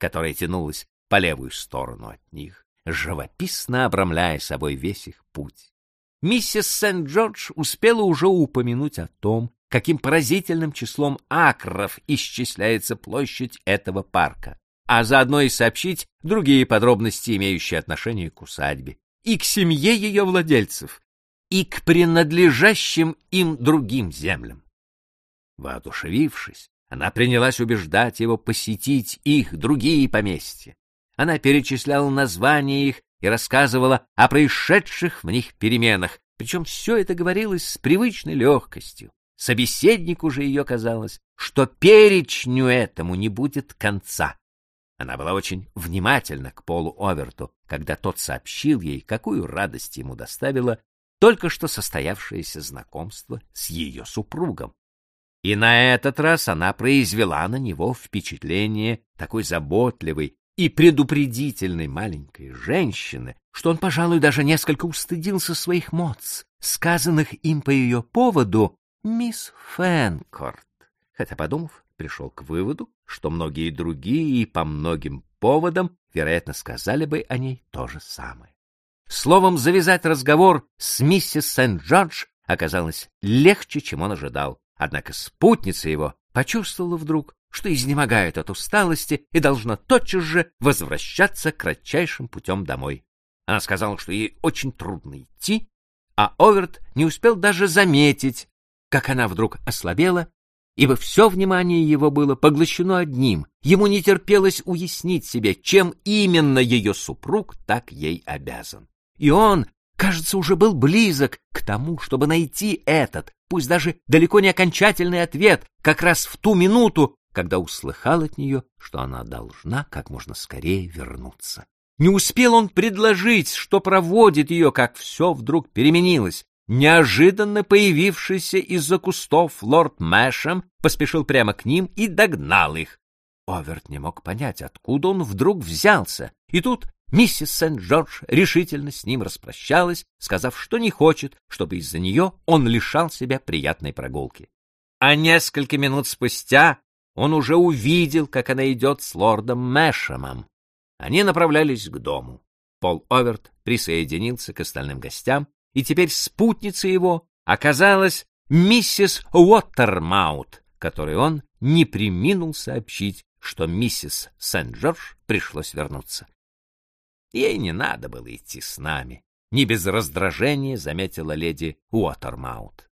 которая тянулась по левую сторону от них, живописно обрамляя собой весь их путь. Миссис Сент-Джордж успела уже упомянуть о том, каким поразительным числом акров исчисляется площадь этого парка, а заодно и сообщить другие подробности, имеющие отношение к усадьбе, и к семье ее владельцев, и к принадлежащим им другим землям. Воодушевившись, она принялась убеждать его посетить их другие поместья. Она перечисляла названия их и рассказывала о происшедших в них переменах, причем все это говорилось с привычной легкостью. Собеседнику же ее казалось, что перечню этому не будет конца. Она была очень внимательна к Полу Оверту, когда тот сообщил ей, какую радость ему доставило только что состоявшееся знакомство с ее супругом. И на этот раз она произвела на него впечатление такой заботливой и предупредительной маленькой женщины, что он, пожалуй, даже несколько устыдился своих моц, сказанных им по ее поводу «Мисс Фэнкорт», хотя, подумав, пришел к выводу, что многие другие и по многим поводам, вероятно, сказали бы о ней то же самое. Словом, завязать разговор с миссис Сент-Джордж оказалось легче, чем он ожидал. Однако спутница его почувствовала вдруг, что изнемогает от усталости и должна тотчас же возвращаться кратчайшим путем домой. Она сказала, что ей очень трудно идти, а Оверт не успел даже заметить, как она вдруг ослабела, ибо все внимание его было поглощено одним. Ему не терпелось уяснить себе, чем именно ее супруг так ей обязан. И он, кажется, уже был близок к тому, чтобы найти этот, пусть даже далеко не окончательный ответ, как раз в ту минуту, когда услыхал от нее, что она должна как можно скорее вернуться. Не успел он предложить, что проводит ее, как все вдруг переменилось. Неожиданно появившийся из-за кустов лорд Мэшем поспешил прямо к ним и догнал их. Оверт не мог понять, откуда он вдруг взялся, и тут миссис Сент-Джордж решительно с ним распрощалась, сказав, что не хочет, чтобы из-за нее он лишал себя приятной прогулки. А несколько минут спустя он уже увидел, как она идет с лордом Мэшемом. Они направлялись к дому. Пол Оверт присоединился к остальным гостям и теперь спутница его оказалась миссис Уоттермаут, которой он не приминул сообщить, что миссис Сент-Джордж пришлось вернуться. Ей не надо было идти с нами, не без раздражения заметила леди Уоттермаут.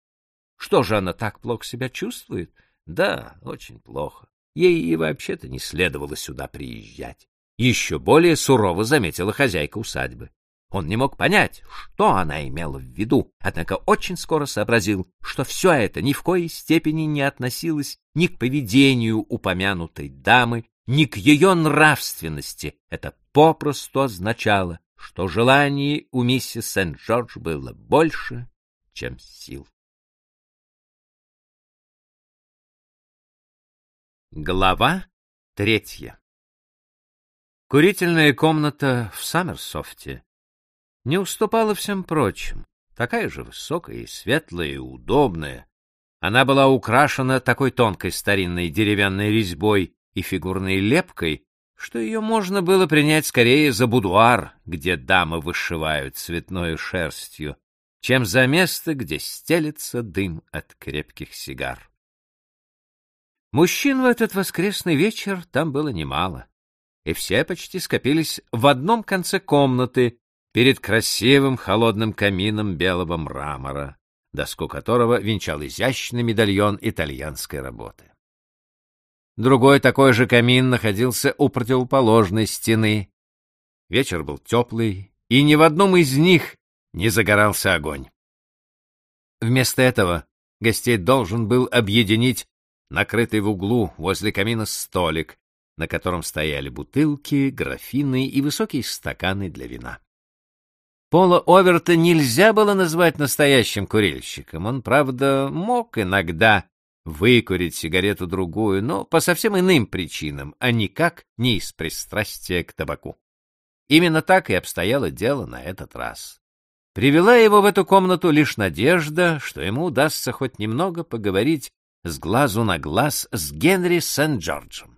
Что же она так плохо себя чувствует? Да, очень плохо. Ей и вообще-то не следовало сюда приезжать. Еще более сурово заметила хозяйка усадьбы. Он не мог понять, что она имела в виду, однако очень скоро сообразил, что все это ни в коей степени не относилось ни к поведению упомянутой дамы, ни к ее нравственности. Это попросту означало, что желаний у миссис Сент-Джордж было больше, чем сил. Глава третья Курительная комната в Саммерсофте не уступала всем прочим, такая же высокая и светлая и удобная. Она была украшена такой тонкой старинной деревянной резьбой и фигурной лепкой, что ее можно было принять скорее за будуар, где дамы вышивают цветной шерстью, чем за место, где стелется дым от крепких сигар. Мужчин в этот воскресный вечер там было немало, и все почти скопились в одном конце комнаты, перед красивым холодным камином белого мрамора, доску которого венчал изящный медальон итальянской работы. Другой такой же камин находился у противоположной стены. Вечер был теплый, и ни в одном из них не загорался огонь. Вместо этого гостей должен был объединить накрытый в углу возле камина столик, на котором стояли бутылки, графины и высокие стаканы для вина. Пола Оверта нельзя было назвать настоящим курильщиком. Он, правда, мог иногда выкурить сигарету-другую, но по совсем иным причинам, а никак не из пристрастия к табаку. Именно так и обстояло дело на этот раз. Привела его в эту комнату лишь надежда, что ему удастся хоть немного поговорить с глазу на глаз с Генри Сент-Джорджем.